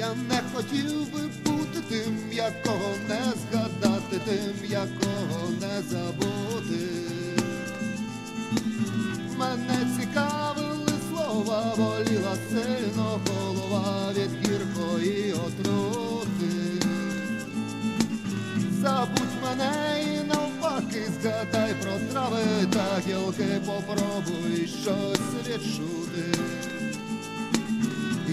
Я не хотів би бути тим, якого не згадати, тим, якого не забути. Мене цікавили слова, боліла сильно голова від гіркої отрути. Забудь мене і навпаки, згадай про трави та гілки, попробуй щось відчути.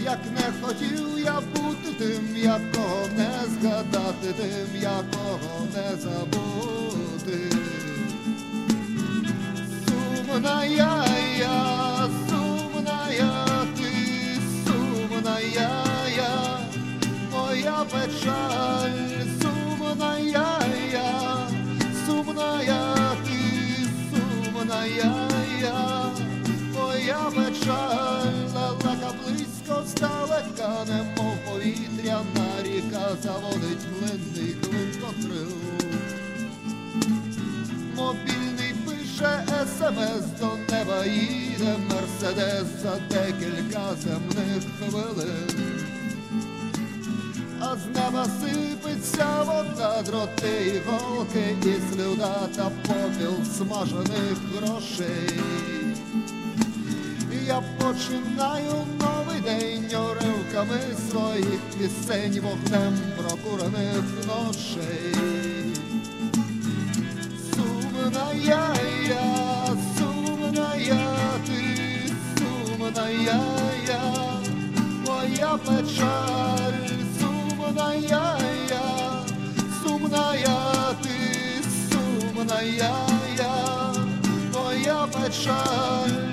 Як не хотів я бути тим, якого не згадати, тим, якого не забути. Сумна я, заводить млинний клинкотрил. Мобільний пише смс до неба їде мерседес за декілька земних хвилин. А з неба сипеться вода, дроти, іголки і слюда та попіл смажених грошей. Я починаю новий день уривками своїх пісень вогнем прокурених ночей. Сумна я, я, сумна я, ти, сумна я, я, моя печаль, сумна я, я, сумна я, ти, сумна я, я, моя печаль.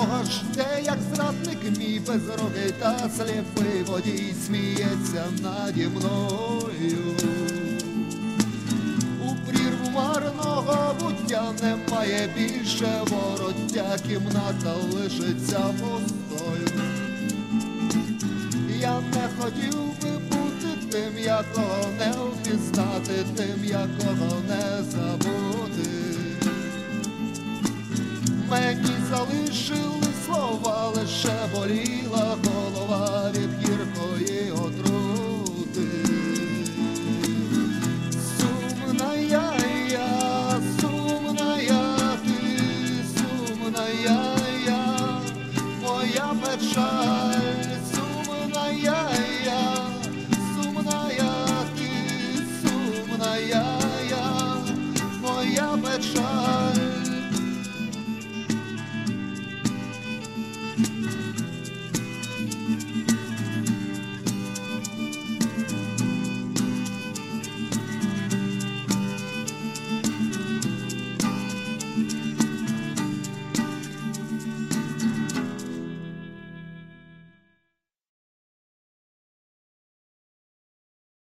Тривога жде, як зрадник мій безрогий та сліпий водій сміється наді мною. У прірву марного буття немає більше вороття, кімната лишиться пустою. Я не хотів би бути тим, якого не впізнати, тим, якого не забути. Мені залишили слова, лише боліла